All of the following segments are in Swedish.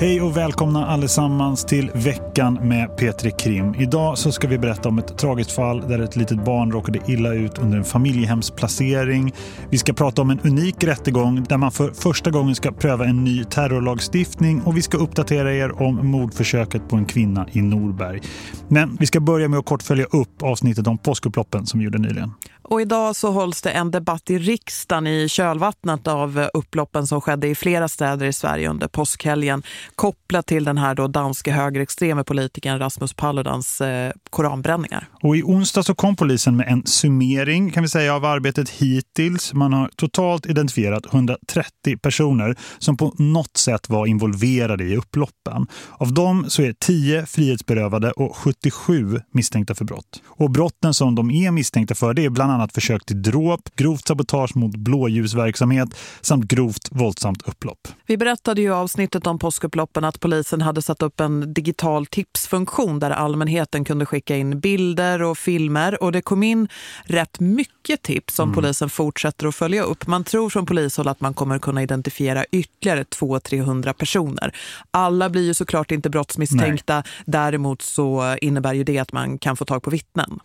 Hej och välkomna allesammans till veckan med Petri Krim. Idag så ska vi berätta om ett tragiskt fall där ett litet barn råkade illa ut under en familjehemsplacering. Vi ska prata om en unik rättegång där man för första gången ska pröva en ny terrorlagstiftning och vi ska uppdatera er om mordförsöket på en kvinna i Norberg. Men vi ska börja med att kort följa upp avsnittet om påskupploppen som vi gjorde nyligen. Och idag så hålls det en debatt i riksdagen i kölvattnet av eh, upploppen som skedde i flera städer i Sverige under påskhelgen kopplat till den här då danske högerextreme politikern Rasmus Paludans eh, koranbränningar. Och i onsdag så kom polisen med en summering kan vi säga av arbetet hittills. Man har totalt identifierat 130 personer som på något sätt var involverade i upploppen. Av dem så är 10 frihetsberövade och 77 misstänkta för brott. Och brotten som de är misstänkta för det är bland annat försök till dråp, grovt sabotage mot blåljusverksamhet samt grovt våldsamt upplopp. Vi berättade ju avsnittet om påskupploppen att polisen hade satt upp en digital tipsfunktion där allmänheten kunde skicka in bilder och filmer och det kom in rätt mycket tips som mm. polisen fortsätter att följa upp. Man tror från polishåll att man kommer kunna identifiera ytterligare 200-300 personer. Alla blir ju såklart inte brottsmisstänkta, Nej. däremot så innebär ju det att man kan få tag på vittnen.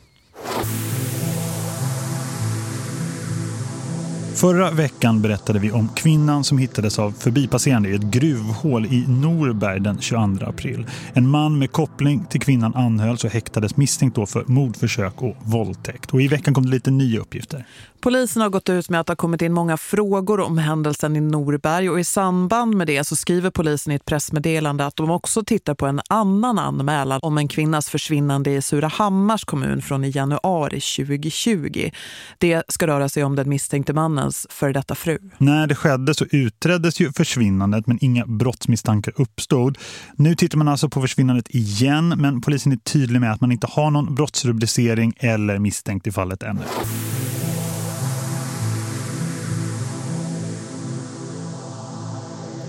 Förra veckan berättade vi om kvinnan som hittades av förbipasserande i ett gruvhål i Norberg den 22 april. En man med koppling till kvinnan anhölls och häktades misstänkt då för mordförsök och våldtäkt. Och i veckan kom det lite nya uppgifter. Polisen har gått ut med att det har kommit in många frågor om händelsen i Norberg och i samband med det så skriver polisen i ett pressmeddelande att de också tittar på en annan anmälan om en kvinnas försvinnande i Surahammars kommun från i januari 2020. Det ska röra sig om den misstänkte mannen mannens för detta fru. När det skedde så utreddes ju försvinnandet men inga brottsmisstankar uppstod. Nu tittar man alltså på försvinnandet igen men polisen är tydlig med att man inte har någon brottsrubricering eller misstänkt i fallet ännu.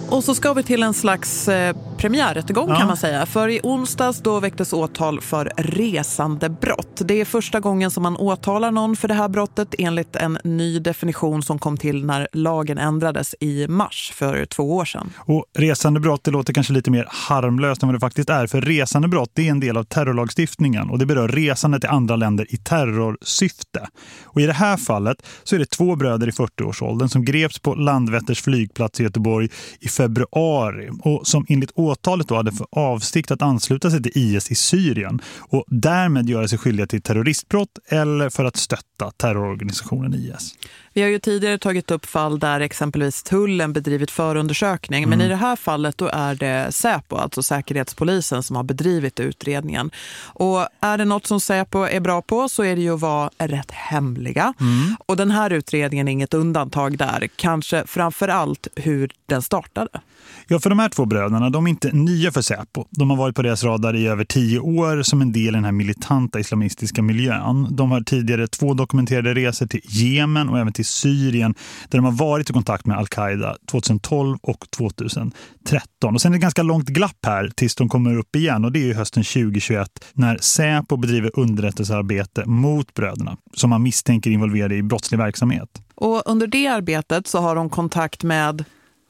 Och så ska vi till en slags eh, premiärrättegång ja. kan man säga. För i onsdags då väcktes åtal för resandebrott. Det är första gången som man åtalar någon för det här brottet enligt en ny definition som kom till när lagen ändrades i mars för två år sedan. Och resandebrott det låter kanske lite mer harmlöst än vad det faktiskt är. För resandebrott det är en del av terrorlagstiftningen och det berör resande till andra länder i terrorsyfte. Och i det här fallet så är det två bröder i 40-årsåldern som greps på Landvetters flygplats i Göteborg i februari och som enligt åtalet då hade för avsikt att ansluta sig till IS i Syrien och därmed göra sig skyldiga till terroristbrott eller för att stötta terrororganisationen IS. Vi har ju tidigare tagit upp fall där exempelvis tullen bedrivit förundersökning. Men mm. i det här fallet då är det Säpo, alltså Säkerhetspolisen, som har bedrivit utredningen. Och är det något som Säpo är bra på så är det ju att vara rätt hemliga. Mm. Och den här utredningen är inget undantag där. Kanske framför allt hur den startade. Ja, för de här två bröderna, de inte nya för Säpo. De har varit på deras radar i över tio år som en del i den här militanta islamistiska miljön. De har tidigare två dokumenterade resor till Jemen och även till Syrien där de har varit i kontakt med Al-Qaida 2012 och 2013. Och sen är det ett ganska långt glapp här tills de kommer upp igen och det är ju hösten 2021 när Säpo bedriver underrättelsearbete mot bröderna som man misstänker involverade i brottslig verksamhet. Och under det arbetet så har de kontakt med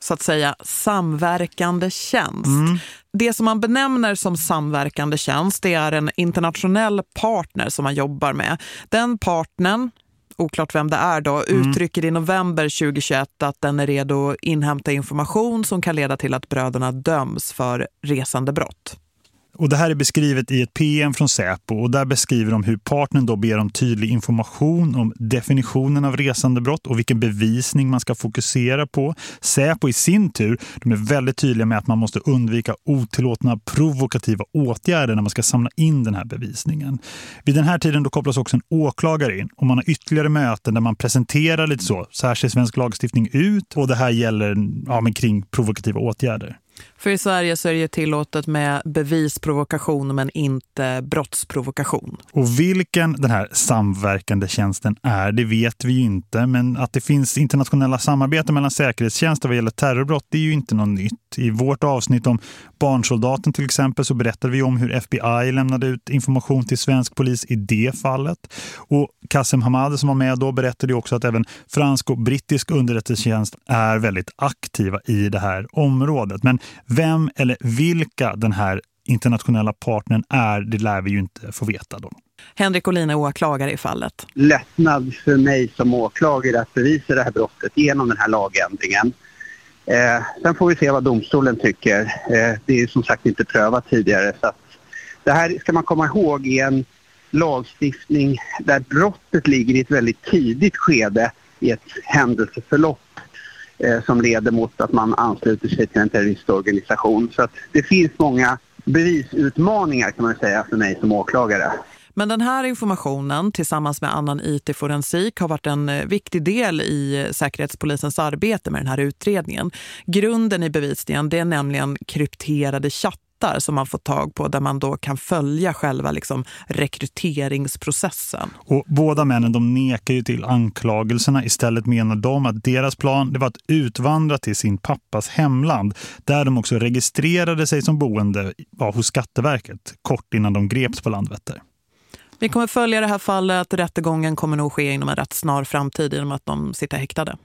så att säga samverkande tjänst. Mm. Det som man benämner som samverkande tjänst det är en internationell partner som man jobbar med. Den partnern, oklart vem det är då, mm. uttrycker i november 2021 att den är redo att inhämta information som kan leda till att bröderna döms för resandebrott. Och det här är beskrivet i ett PM från Säpo och där beskriver de hur partnern då ber om tydlig information om definitionen av resandebrott och vilken bevisning man ska fokusera på. Säpo i sin tur, de är väldigt tydliga med att man måste undvika otillåtna provokativa åtgärder när man ska samla in den här bevisningen. Vid den här tiden då kopplas också en åklagare in och man har ytterligare möten där man presenterar lite så, så här ser svensk lagstiftning ut och det här gäller ja, men kring provokativa åtgärder. För i Sverige så är det tillåtet med bevisprovokation men inte brottsprovokation. Och vilken den här samverkande tjänsten är, det vet vi ju inte. Men att det finns internationella samarbeten mellan säkerhetstjänster vad gäller terrorbrott, det är ju inte något nytt. I vårt avsnitt om barnsoldaten till exempel så berättade vi om hur FBI lämnade ut information till svensk polis i det fallet. Och Kassem Hamad som var med då berättade också att även fransk och brittisk underrättelsetjänst är väldigt aktiva i det här området. Men vem eller vilka den här internationella partnern är, det lär vi ju inte få veta då. Henrik Olin är åklagare i fallet. Lättnad för mig som åklagare att bevisa det här brottet genom den här lagändringen. Eh, sen får vi se vad domstolen tycker. Eh, det är som sagt inte prövat tidigare. Så det här ska man komma ihåg i en lagstiftning där brottet ligger i ett väldigt tidigt skede i ett händelseförlopp Eh, som leder mot att man ansluter sig till en terroristorganisation. Så att det finns många bevisutmaningar kan man säga för mig som åklagare. Men den här informationen tillsammans med annan IT-forensik har varit en eh, viktig del i eh, Säkerhetspolisens arbete med den här utredningen. Grunden i bevisningen det är nämligen krypterade chattar som man får tag på där man då kan följa själva liksom rekryteringsprocessen. Och båda männen de nekar ju till anklagelserna. Istället menar de att deras plan det var att utvandra till sin pappas hemland där de också registrerade sig som boende ja, hos Skatteverket kort innan de greps på Landvetter. Vi kommer följa det här fallet. Rättegången kommer nog ske inom en rätt snar framtid genom att de sitter häktade.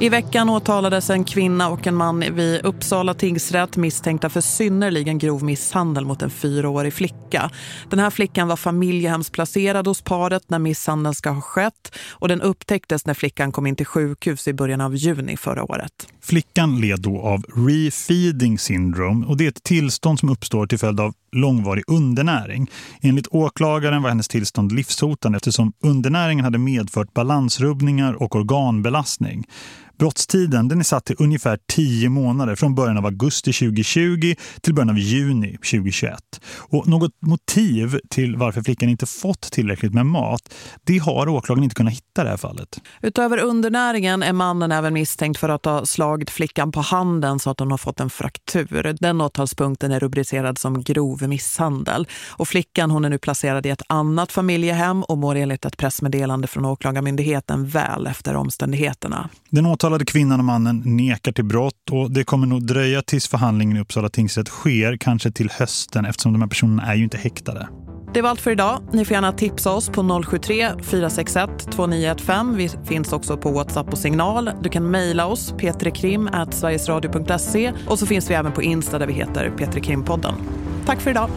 I veckan åtalades en kvinna och en man vid Uppsala tingsrätt misstänkta för synnerligen grov misshandel mot en fyraårig flicka. Den här flickan var familjehemsplacerad hos paret när misshandeln ska ha skett och den upptäcktes när flickan kom in till sjukhus i början av juni förra året. Flickan led då av refeeding syndrome och det är ett tillstånd som uppstår till följd av långvarig undernäring. Enligt åklagaren var hennes tillstånd livshotande eftersom undernäringen hade medfört balansrubbningar och organbelastning. Brottstiden den är satt till ungefär 10 månader från början av augusti 2020 till början av juni 2021. Och något motiv till varför flickan inte fått tillräckligt med mat, det har åklagaren inte kunnat hitta i det här fallet. Utöver undernäringen är mannen även misstänkt för att ha slagit flickan på handen så att hon har fått en fraktur. Den åtalspunkten är rubricerad som grov misshandel. Och flickan hon är nu placerad i ett annat familjehem och mår enligt ett pressmeddelande från åklagarmyndigheten väl efter omständigheterna. Den åtalade kvinnan och mannen nekar till brott och det kommer nog dröja tills förhandlingen i Uppsala tingsrätt sker, kanske till hösten eftersom de här personerna är ju inte häktade. Det var allt för idag. Ni får gärna tipsa oss på 073 461 2915. Vi finns också på WhatsApp och Signal. Du kan mejla oss petrekrim@sverigesradio.se och så finns vi även på Insta där vi heter Petrekrimpodden. Tack för idag.